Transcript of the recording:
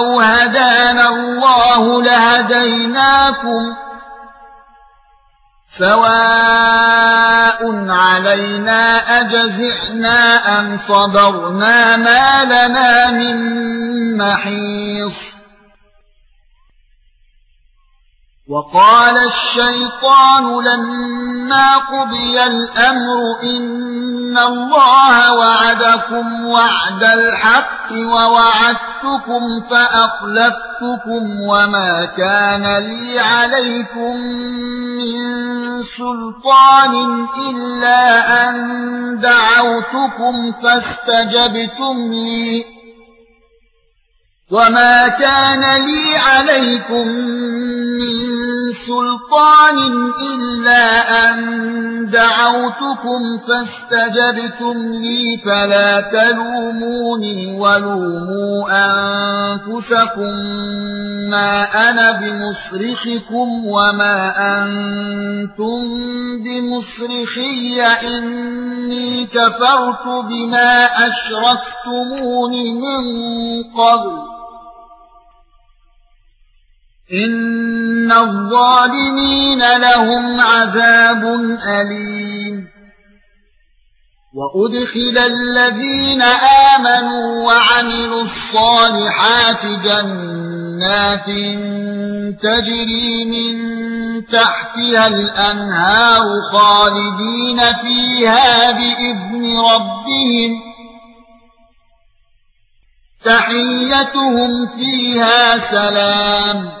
لو هدانا الله لهديناكم سواء علينا أجزعنا أم صبرنا ما لنا من محيص. وقال الشيطان لما قضي الأمر إن الله وعدكم وعد الحق ووعدتكم فاخلفتكم وما كان لي عليكم من سلطان الا ان دعوتكم فاستجبتم لي وما كان لي عليكم سلطان الا ان دعوتكم فاستجبتم لي فلا تلوموني ولوموا انفسكم ما أنا بمصرخكم وما أنتم بمصرخي اني كفرت بما اشركتمون من قبل ان الظالمين لهم عذاب اليم وادخل الذين امنوا وعملوا الصالحات جنات تجري من تحتها الانهار خالدين فيها باذن ربهم تحيتهم فيها سلام